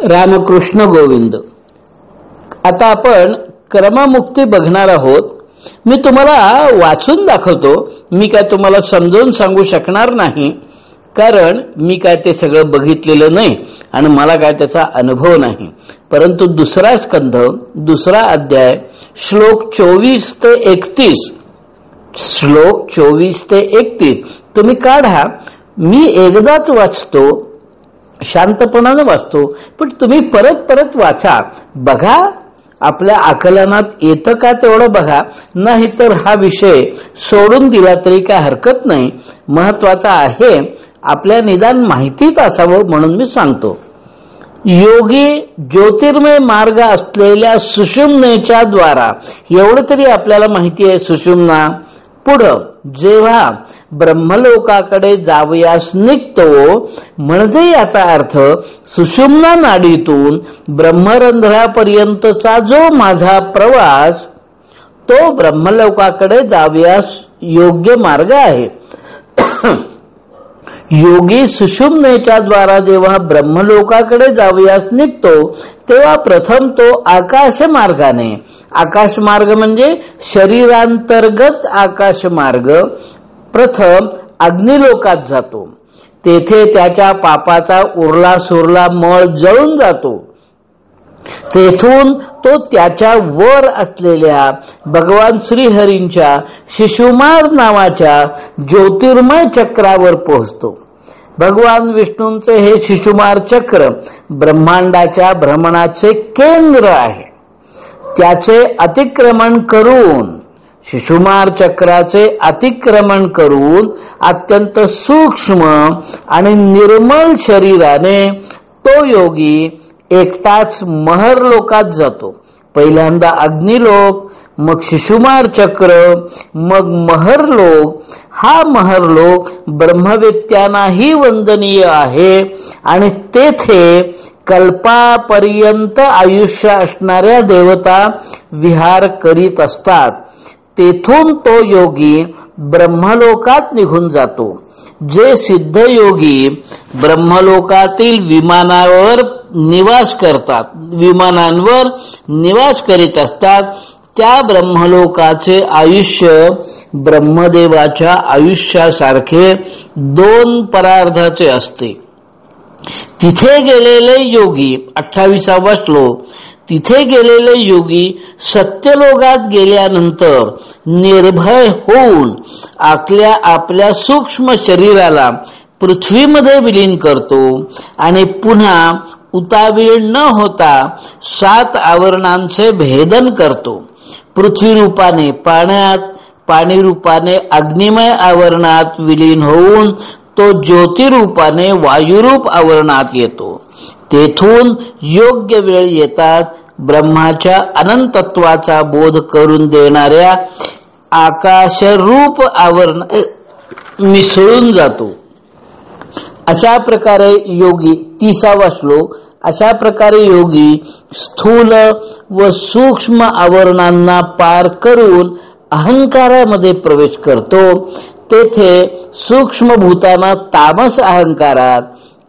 रामकृष्ण गोविंद. आता आपण क्रममुक्ती बघणार आहोत. मी तुम्हाला वाचून दाखवतो. मी काय तुम्हाला समजून सांगू शकणार नाही. कारण मी काय ते सगळं बघितलेलं नाही आणि मला काय त्याचा अनुभव नाही. परंतु दुसरा स्कंध दुसरा अध्याय श्लोक चोवीस ते एकतीस. श्लोक चोवीस ते एकतीस. तुम्ही काढा. मी एकदाच वाचतो. शांतपणानं वाचतो. पण तुम्ही परत परत वाचा. बघा आपल्या आकलनात येतं का तेवढं बघा. नाही तर हा विषय सोडून दिला तरी काय हरकत नाही. महत्त्वाचा आहे आपल्या निदान माहितीत असावं म्हणून मी सांगतो. योगी ज्योतिर्मय मार्ग असलेल्या सुषुम्नेच्या द्वारा एवढं तरी आपल्याला माहिती आहे सुषुम्ना. पुढं जेव्हा ब्रह्मलोकाकडे जावयास निघतो म्हणजे याचा अर्थ सुषुम्ना नाडीतून ब्रह्मरंध्रापर्यंतचा जो माझा प्रवास तो ब्रह्मलोकाकडे जावयास योग्य मार्ग आहे. योगी सुषुम्नेच्या द्वारा जेव्हा ब्रह्मलोकाकडे जावयास निघतो तेव्हा प्रथम तो आकाश मार्गाने आकाश मार्ग म्हणजे शरीरांतर्गत आकाश मार्ग प्रथम अग्निलोकात जातो. तेथे त्याच्या पापाचा उरला सुरला मळ जळून जातो. तेथून तो त्याच्या वर असलेल्या भगवान श्रीहरींच्या शिशुमार नावाच्या ज्योतिर्मय चक्रावर पोहोचतो. भगवान विष्णूंचे हे शिशुमार चक्र ब्रह्मांडाच्या भ्रमणाचे केंद्र आहे. त्याचे अतिक्रमण करून शिशुमार चक्राचे अतिक्रमण करून अत्यंत सूक्ष्म आणि निर्मल शरीराने तो योगी एकटाच महर लोकात जातो. पहिल्यांदा अग्निलोक मग शिशुमार चक्र मग महरलोक हा महरलोक ब्रह्मवेत्यांनाही वंदनीय आहे आणि तेथे कल्पापर्यंत आयुष्य असणाऱ्या देवता विहार करीत असतात. तेथून तो योगी ब्रह्मलोकात निघून जातो. जे सिद्ध योगी ब्रह्मलोकातील विमानावर निवास करतात विमानांवर निवास करीत असतात त्या ब्रह्मलोकाचे आयुष्य ब्रह्मदेवाच्या आयुष्यासारखे दोन परार्धाचे असते. तिथे गेलेले योगी अठ्ठावीसावा श्लोक तिथे गेलेले योगी सत्यलोकात गेल्यानंतर निर्भय होऊन आपल्या आपल्या सूक्ष्म शरीराला पृथ्वीमध्ये विलीन करतो आणि पुन्हा उतावीळ न होता सात आवरणांचे भेदन करतो. पृथ्वी रूपाने पाण्यात पाणी रूपाने अग्निमय आवरणात विलीन होऊन तो ज्योतिरूपाने वायुरूप आवरणात येतो. तेथून योग्य वेळ येतात ब्रह्माच्या अनंतत्वाचा बोध करून देणाऱ्या आकाशरूप आवरण मिसळून जातो. अशा प्रकारे योगी तिसावा श्लोक अशा प्रकारे योगी स्थूल व सूक्ष्म आवरणांना पार करून अहंकारामध्ये प्रवेश करतो. तेथे सूक्ष्मभूतांना तामस अहंकारात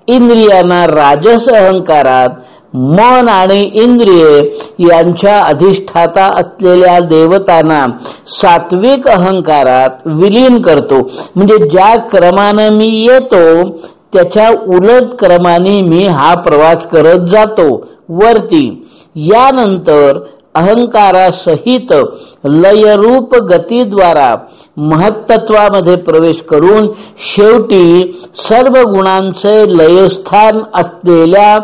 इंद्रियांना राजस अहंकारात मन आणि इंद्रिये यांच्या अधिष्ठाता असलेल्या देवतांना सात्विक अहंकारात विलीन करतो. म्हणजे ज्या क्रमानं मी येतो त्याच्या उलट क्रमाने मी हा प्रवास करत जातो. वरती यानंतर अहंकारासहित लयरूप गतीद्वारा महत्त्वामध्ये प्रवेश करून शेवटी सर्व गुणांचे लयस्थान असलेल्या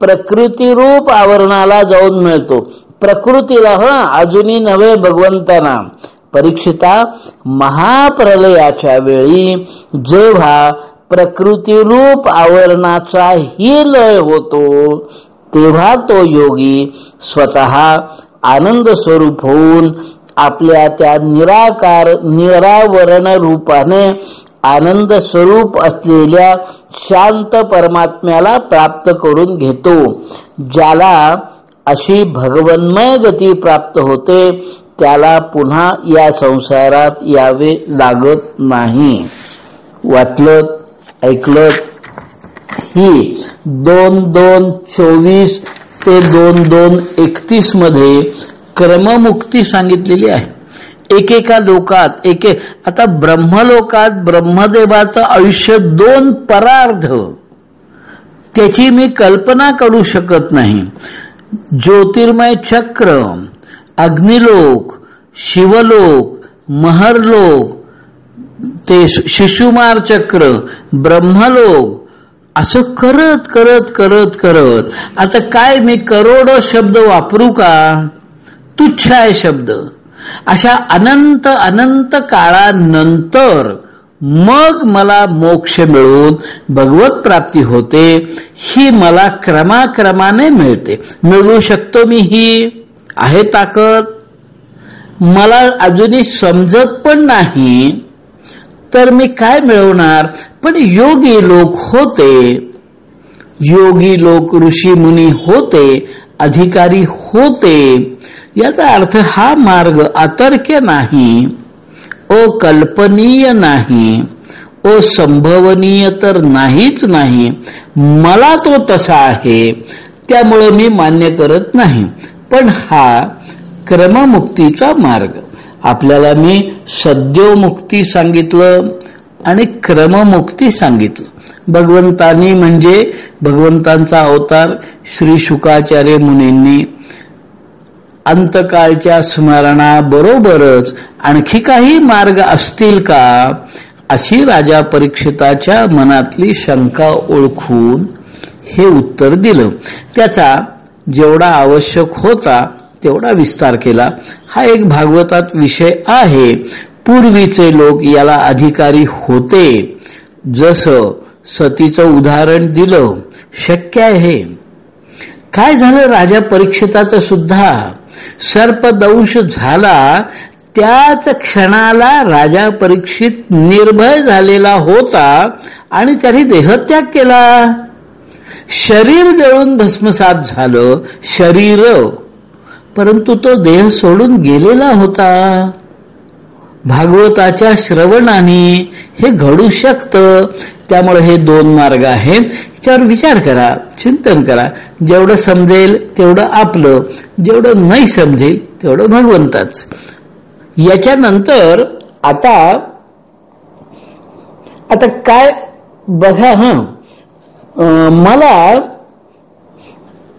प्रकृतीरूप आवरणाला जाऊन मिळतो. प्रकृतीला ह अजूनही नव्हे भगवंताना. परीक्षिता महाप्रलयाच्या वेळी जेव्हा प्रकृतीरूप आवरणाचा ही लय होतो तेव्हा तो योगी स्वतः आनंद स्वरूप होऊन आपल्या त्या निराकार निरावरण रूपाने आनंद स्वरूप असलेल्या शांत परमात्म्याला प्राप्त करून घेतो ज्याला अशी भगवन्मय गती प्राप्त होते त्याला पुन्हा या संसारात यावे लागत नाही. वाटलं ऐकलं ही दोन दोन चोवीस ते दोन दोन एकतीसमध्ये क्रममुक्ती सांगितलेली आहे. एकेका लोकात एके आता ब्रह्मलोकात ब्रह्मदेवाचं आयुष्य दोन परार्ध. त्याची मी कल्पना करू शकत नाही. ज्योतिर्मय चक्र अग्निलोक शिवलोक महरलोक ते शिशुमार चक्र ब्रह्मलोक असं करत करत करत करत. आता काय मी करोड शब्द वापरू का? तुच्छ आहे शब्द. अशा अनंत अनंत काळानंतर मग मला मोक्ष मिळून भगवत प्राप्ती होते ही मला क्रमाक्रमाने मिळते. मिळवू शकतो मी ही. आहे ताकद. मला अजूनही समजत पण नाही. तर मी काय मिळवणार? पण योगी लोक होते. योगी लोक ऋषी मुनी होते अधिकारी होते. याचा अर्थ हा मार्ग अतर्क्य नाही अकल्पनीय नाही असंभवनीय तर नाहीच नाही. मला तो तसा आहे त्यामुळं मी मान्य करत नाही. पण हा क्रममुक्तीचा मार्ग. आपल्याला मी सद्योमुक्ती सांगितलं आणि क्रममुक्ती सांगितलं. भगवंतानी म्हणजे भगवंतांचा अवतार श्री शुकाचार्य मुनींनी अंतकाळच्या स्मरणाबरोबरच आणखी काही मार्ग असतील का अशी राजा परीक्षिताच्या मनातली शंका ओळखून हे उत्तर दिलं. त्याचा जेवढा आवश्यक होता तेवढा विस्तार केला. हा एक भागवतात विषय आहे. पूर्वीचे लोक याला अधिकारी होते. जसं सतीचं उदाहरण दिलं शक्य आहे. काय झालं राजा परीक्षिताचं सुद्धा? सर्पदंश झाला त्याच क्षणाला राजा परीक्षित निर्भय झालेला होता आणि त्याने देहत्याग केला. शरीर जळून भस्मसात झालं शरीर परंतु तो देह सोडून गेलेला होता. भागवताच्या श्रवणाने हे घडू शकतं. त्यामुळे हे दोन मार्ग आहेत. याच्यावर विचार करा चिंतन करा. जेवढं समजेल तेवढं आपलं जेवढं नाही समजेल तेवढं भगवंताच. याच्यानंतर आता आता काय बघा हा. मला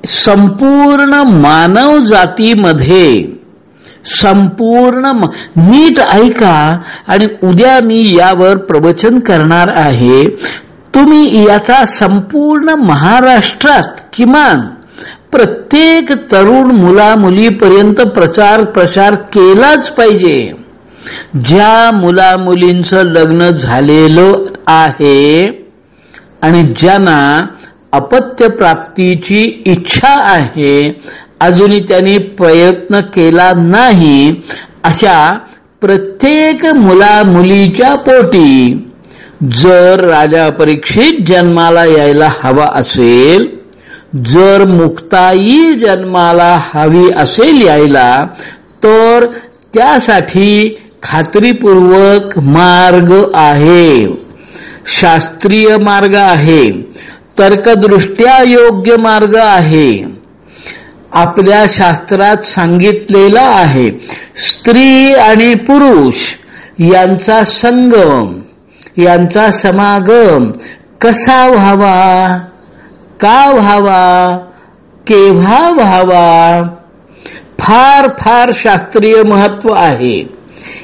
संपूर्ण मानव जातीमध्ये संपूर्ण नीट ऐका आणि उद्या मी यावर प्रवचन करणार आहे. तुम्ही याचा संपूर्ण महाराष्ट्रात किमान प्रत्येक तरुण मुला मुलीपर्यंत प्रचार प्रसार केलाच पाहिजे. ज्या मुला मुलींचं लग्न झालेलं आहे आणि ज्यांना अपत्य प्राप्तीची इच्छा आहे अजूनही त्यांनी प्रयत्न केला नाही अशा प्रत्येक मुला मुलीच्या पोटी. जर राजा परीक्षित जन्माला यायला हवा असेल जर मुक्ताई जन्माला हवी असेल यायला तर त्यासाठी खात्रीपूर्वक मार्ग आहे. शास्त्रीय मार्ग आहे. तर्कदृष्ट्या योग्य मार्ग आहे. आपल्या शास्त्रात सांगितलेला आहे स्त्री आणि पुरुष यांचा संगम यांचा समागम कसा व्हावा का व्हावा केव्हा व्हावा फार फार शास्त्रीय महत्त्व आहे.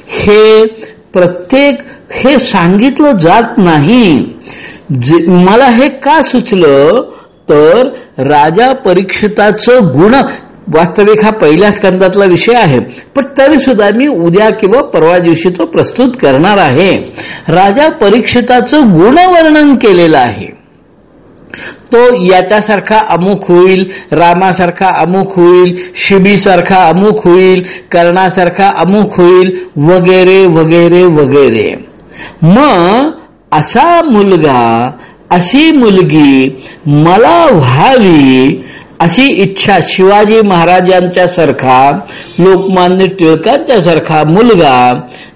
हे प्रत्येक हे सांगितलं जात नाही. मला हे का सुचलं? तर राजा परीक्षिताचं गुण वास्तविक हा पहिल्या स्कंदातला विषय आहे. पण तरी सुद्धा मी उद्या किंवा परवा दिवशी तो प्रस्तुत करणार आहे. राजा परीक्षिताचं गुणवर्णन केलेलं आहे. तो याच्यासारखा अमुक होईल रामासारखा अमुक होईल शिबीसारखा अमुक होईल कर्णासारखा अमुक होईल वगैरे वगैरे वगैरे. मग असा मुलगा अशी मुलगी मला व्हावी अशी इच्छा शिवाजी महाराजांच्या सारखा लोकमान्य टिळकांच्या सारखा मुलगा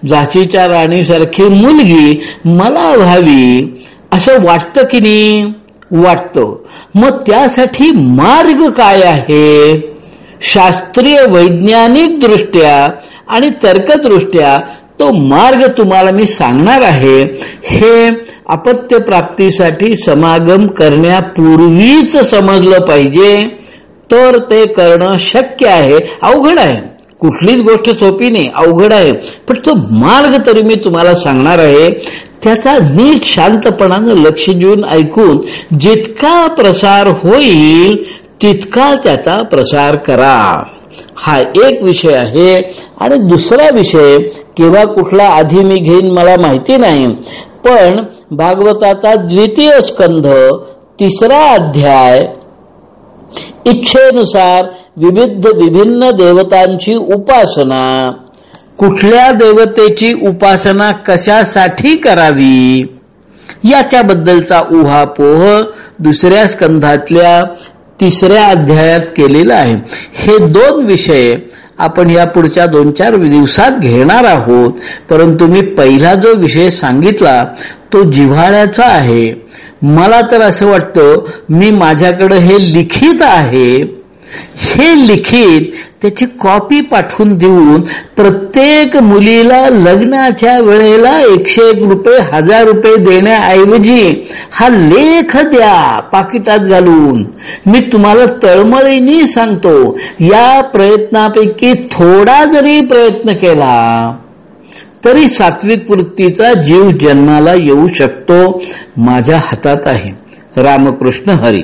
झाशीच्या राणीसारखी मुलगी मला व्हावी असं वाटतं की नाही? वाटतो. मग त्यासाठी मार्ग काय आहे? शास्त्रीय वैज्ञानिक दृष्ट्या आणि तर्कदृष्ट्या तो मार्ग तुम्हाला मी सांगणार आहे हे अपत्य प्राप्तीसाठी समागम करण्यापूर्वीच समजलं पाहिजे. तर ते करणं शक्य आहे. अवघड आहे. कुठलीच गोष्ट सोपी नाही. अवघड आहे. पण तो मार्ग तरी मी तुम्हाला सांगणार आहे. त्याचा नीट शांतपणानं लक्ष देऊन ऐकून जितका प्रसार होईल तितका त्याचा प्रसार करा. हा एक विषय आहे. आणि दुसरा विषय केव्हा कुठला आधी मी घेईन मला माहिती नाही. पण भागवताचा द्वितीय स्कंध तिसरा अध्याय इच्छेनुसार विविध विभिन्न देवतांची उपासना. कुठल्या देवतेची उपासना कशासाठी करावी? याच्याबद्दलचा उहापोह दुसऱ्या स्कंधातल्या तिसऱ्या अध्यायात केलेला आहे. हे दोन विषय आपण या पुढच्या दोन चार दिवसात घेणार आहोत. परंतु मी पहिला जो विषय सांगितला तो जिव्हाळ्याचा आहे. मला तर असं वाटतं मी माझ्याकडे हे लिखित आहे. हे लिखित त्याची कॉपी पाठवून देऊन प्रत्येक मुलीला लग्नाच्या वेळेला एकशे एक रुपये हजार रुपये देण्याऐवजी हा लेख द्या पाकिटात घालून. मी तुम्हाला तळमळीनी सांगतो या प्रयत्नापैकी थोडा जरी प्रयत्न केला तरी सात्विक वृत्तीचा जीव जन्माला येऊ शकतो माझ्या हातात आहे. रामकृष्ण हरी.